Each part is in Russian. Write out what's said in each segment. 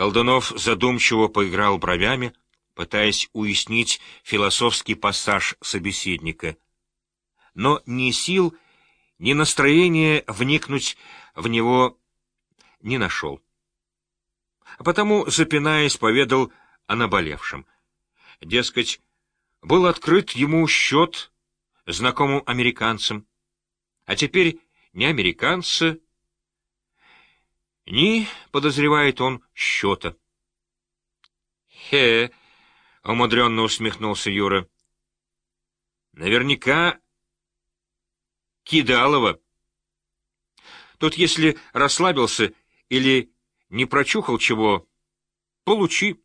Колдунов задумчиво поиграл бровями, пытаясь уяснить философский пассаж собеседника. Но ни сил, ни настроения вникнуть в него не нашел. А потому, запинаясь, поведал о наболевшем. Дескать, был открыт ему счет знакомым американцам, а теперь ни американцы, ни, подозревает он, счета. Хе, — умудренно усмехнулся Юра. Наверняка Кидалова. Тут если расслабился или не прочухал чего, получи.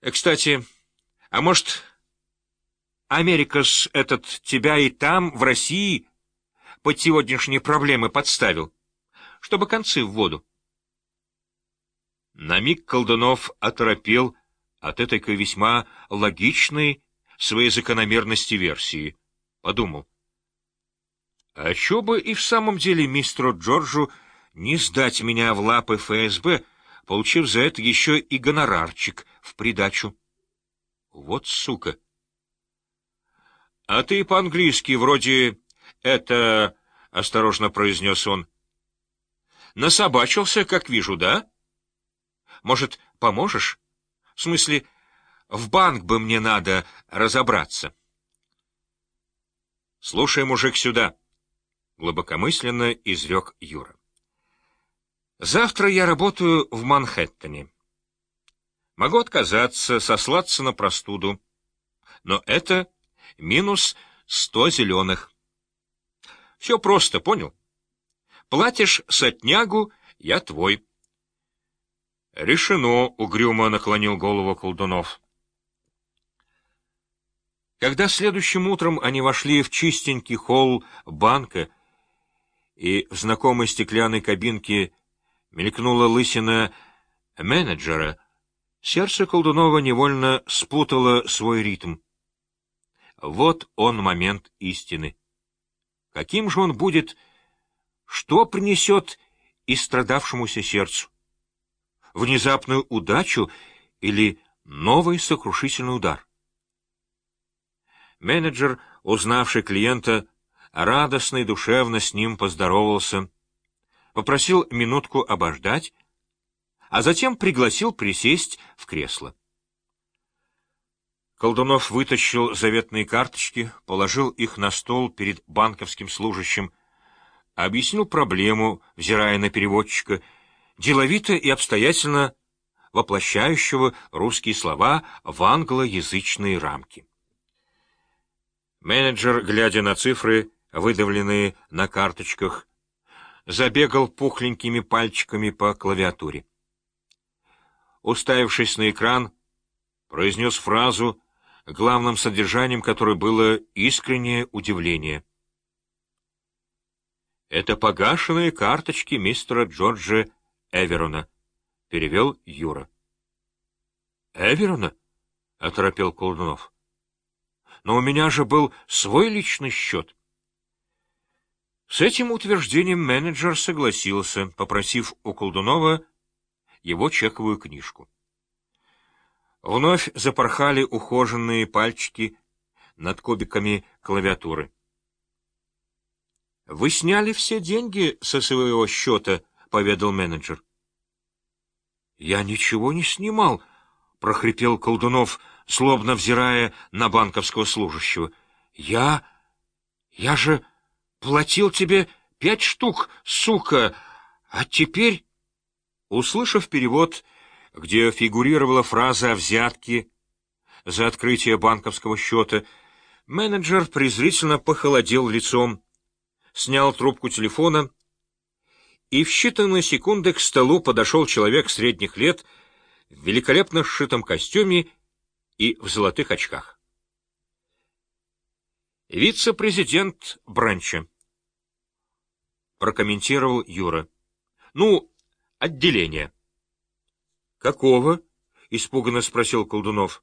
Э, кстати, а может, Америкас этот тебя и там, в России, под сегодняшние проблемы подставил, чтобы концы в воду? На миг Колдунов оторопел от этой весьма логичной своей закономерности версии. Подумал. А чё бы и в самом деле мистеру Джорджу не сдать меня в лапы ФСБ, получив за это еще и гонорарчик в придачу? Вот сука! — А ты по-английски вроде это... — осторожно произнес он. — Насобачился, как вижу, да? Может, поможешь? В смысле, в банк бы мне надо разобраться. — Слушай, мужик, сюда, — глубокомысленно изрек Юра. — Завтра я работаю в Манхэттене. Могу отказаться, сослаться на простуду. Но это минус сто зеленых. Все просто, понял? Платишь сотнягу, я твой. Решено, — угрюмо наклонил голову колдунов. Когда следующим утром они вошли в чистенький холл банка, и в знакомой стеклянной кабинке мелькнула лысина менеджера, сердце Колдунова невольно спутало свой ритм. Вот он момент истины. Каким же он будет, что принесет и страдавшемуся сердцу? внезапную удачу или новый сокрушительный удар. Менеджер, узнавший клиента, радостно и душевно с ним поздоровался, попросил минутку обождать, а затем пригласил присесть в кресло. Колдунов вытащил заветные карточки, положил их на стол перед банковским служащим, объяснил проблему, взирая на переводчика, деловито и обстоятельно воплощающего русские слова в англоязычные рамки. Менеджер, глядя на цифры, выдавленные на карточках, забегал пухленькими пальчиками по клавиатуре. Уставившись на экран, произнес фразу, главным содержанием которой было искреннее удивление. «Это погашенные карточки мистера Джорджа Эверона, — перевел Юра. — Эверона? — оторопел Колдунов. — Но у меня же был свой личный счет. С этим утверждением менеджер согласился, попросив у Колдунова его чековую книжку. Вновь запорхали ухоженные пальчики над кубиками клавиатуры. — Вы сняли все деньги со своего счета? — поведал менеджер. — Я ничего не снимал, — прохрипел Колдунов, злобно взирая на банковского служащего. — Я... я же платил тебе пять штук, сука, а теперь... Услышав перевод, где фигурировала фраза о взятке за открытие банковского счета, менеджер презрительно похолодел лицом, снял трубку телефона и в считанные секунды к столу подошел человек средних лет в великолепно сшитом костюме и в золотых очках. Вице-президент Бранча. Прокомментировал Юра. Ну, отделение. Какого? Испуганно спросил Колдунов.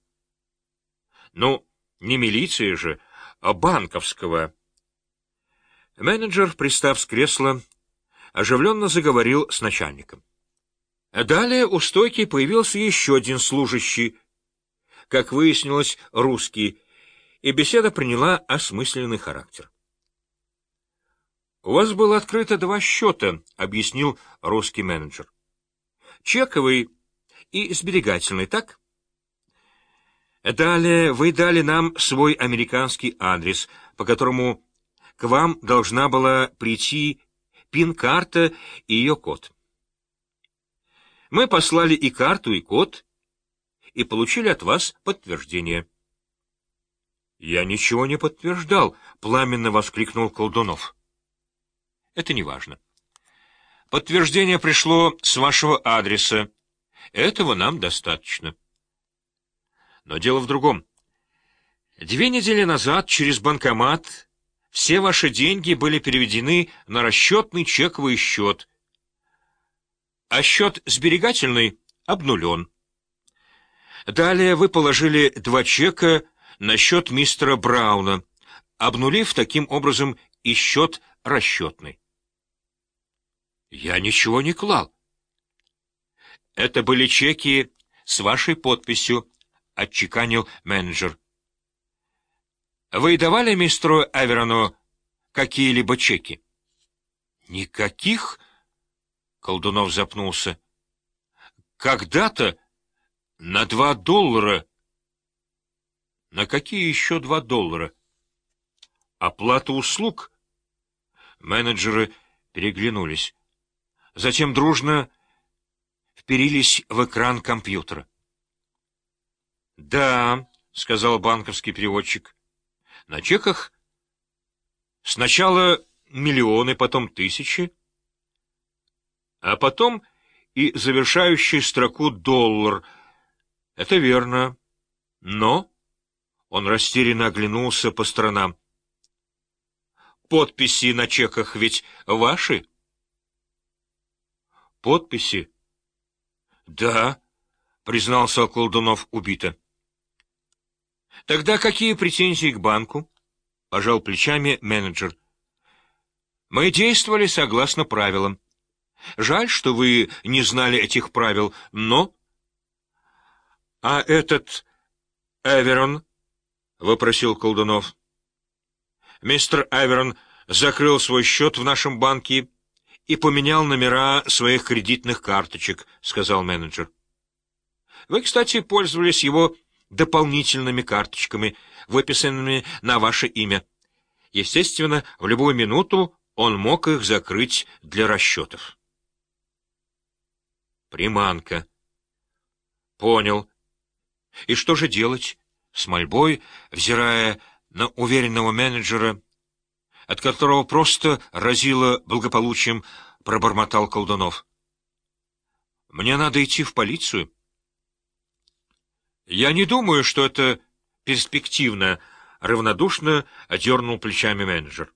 Ну, не милиции же, а банковского. Менеджер, пристав с кресла, оживленно заговорил с начальником. Далее у стойки появился еще один служащий, как выяснилось, русский, и беседа приняла осмысленный характер. «У вас было открыто два счета», — объяснил русский менеджер. «Чековый и сберегательный, так?» «Далее вы дали нам свой американский адрес, по которому к вам должна была прийти пин-карта и ее код. Мы послали и карту, и код, и получили от вас подтверждение». «Я ничего не подтверждал», — пламенно воскликнул Колдунов. Это не важно. Подтверждение пришло с вашего адреса. Этого нам достаточно. Но дело в другом. Две недели назад через банкомат все ваши деньги были переведены на расчетный чековый счет, а счет сберегательный обнулен. Далее вы положили два чека на счет мистера Брауна, обнулив таким образом и счет расчетный. Я ничего не клал. Это были чеки с вашей подписью, — отчеканил менеджер. Вы давали мистеру Аверону какие-либо чеки? Никаких? Колдунов запнулся. Когда-то на два доллара. На какие еще два доллара? Оплата услуг? Менеджеры переглянулись затем дружно вперились в экран компьютера. «Да», — сказал банковский переводчик, — «на чеках сначала миллионы, потом тысячи, а потом и завершающий строку доллар. Это верно. Но...» — он растерянно оглянулся по сторонам. «Подписи на чеках ведь ваши?» Подписи? Да, признался Колдунов убито. Тогда какие претензии к банку? Пожал плечами менеджер. Мы действовали согласно правилам. Жаль, что вы не знали этих правил, но... А этот Эверон? — вопросил Колдунов. Мистер Эверон закрыл свой счет в нашем банке и поменял номера своих кредитных карточек», — сказал менеджер. «Вы, кстати, пользовались его дополнительными карточками, выписанными на ваше имя. Естественно, в любую минуту он мог их закрыть для расчетов». «Приманка». «Понял. И что же делать?» С мольбой, взирая на уверенного менеджера, от которого просто разило благополучием, пробормотал Колдунов. «Мне надо идти в полицию». «Я не думаю, что это перспективно», — равнодушно одернул плечами менеджер.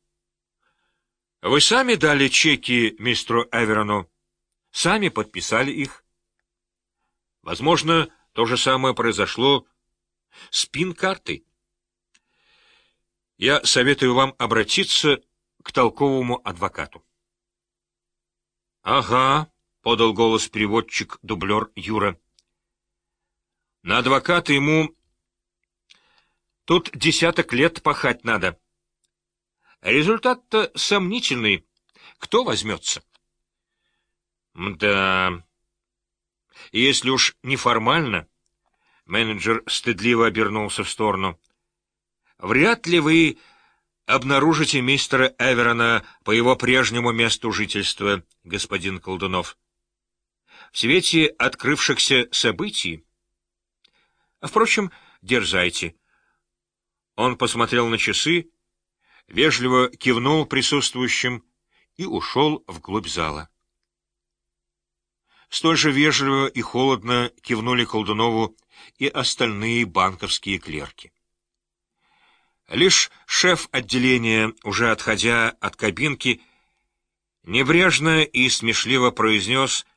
«Вы сами дали чеки мистеру Эверону, сами подписали их. Возможно, то же самое произошло с пин-картой я советую вам обратиться к толковому адвокату. — Ага, — подал голос переводчик-дублер Юра. — На адвоката ему тут десяток лет пахать надо. Результат-то сомнительный. Кто возьмется? — Да... Если уж неформально... Менеджер стыдливо обернулся в сторону. Вряд ли вы обнаружите мистера Эверона по его прежнему месту жительства, господин Колдунов. В свете открывшихся событий... Впрочем, дерзайте. Он посмотрел на часы, вежливо кивнул присутствующим и ушел вглубь зала. Столь же вежливо и холодно кивнули Колдунову и остальные банковские клерки. Лишь шеф отделения, уже отходя от кабинки, небрежно и смешливо произнес,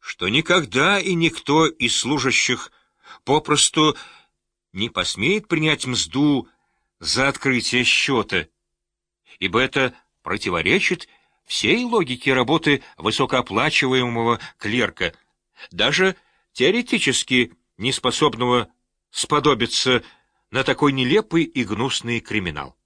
что никогда и никто из служащих попросту не посмеет принять мзду за открытие счета, ибо это противоречит всей логики работы высокооплачиваемого клерка, даже теоретически неспособного сподобиться на такой нелепый и гнусный криминал.